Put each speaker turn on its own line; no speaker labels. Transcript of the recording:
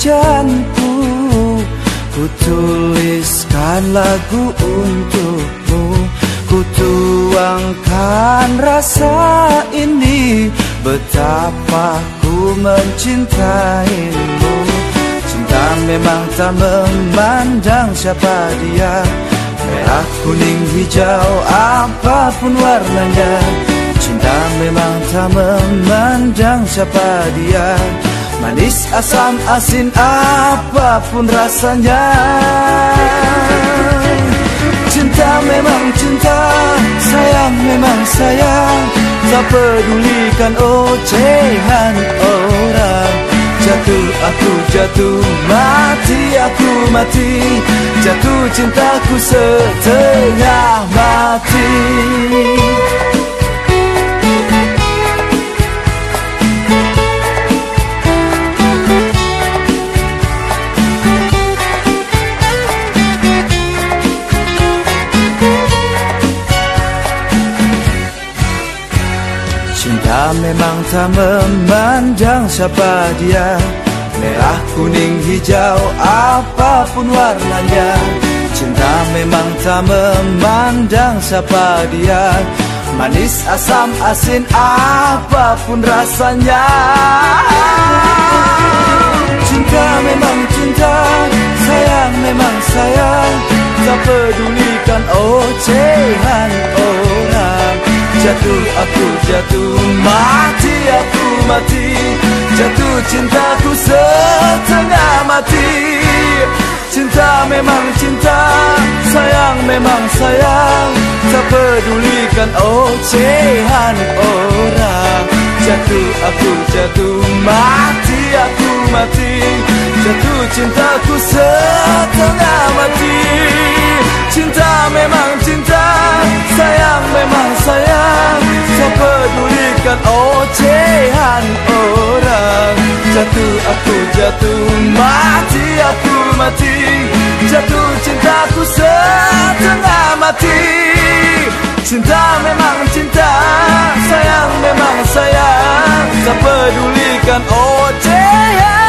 hujanku Ku tuliskan lagu untukmu. Ku tuangkan rasa ini Betapa ku mencintaimu. Cinta memang tak memandang siapa dia. Merah, kuning, hijau, apa pun warnanya. Cinta memang tak memandang siapa dia Manis, asam, asin, apa pun rasanya. Cinta memang cinta, sayang memang sayang. Tak pedulikan ocehan orang. Jatuh aku jatuh, mati aku mati. Jatuh cintaku setengah mati Memang tak memandang siapa dia. Merah, kuning, hijau, apa pun warnanya. Cinta memang tak memandang siapa dia. Manis, asam, asin, apa pun rasanya. Cinta memang cinta, sayang memang sayang. Tak pedulikan ocehan Jatuh aku jatuh, mati aku mati. Jatuh cintaku setengah mati. Cinta memang cinta, sayang memang sayang. Tak pedulikan ocehan orang. Jatuh aku jatuh, mati aku mati. Jatuh cintaku setengah mati pedulikan ocehan orang. Jatuh aku jatuh, mati aku mati. Jatuh cintaku setengah mati. Cinta memang cinta, sayang memang sayang. Tak pedulikan ocehan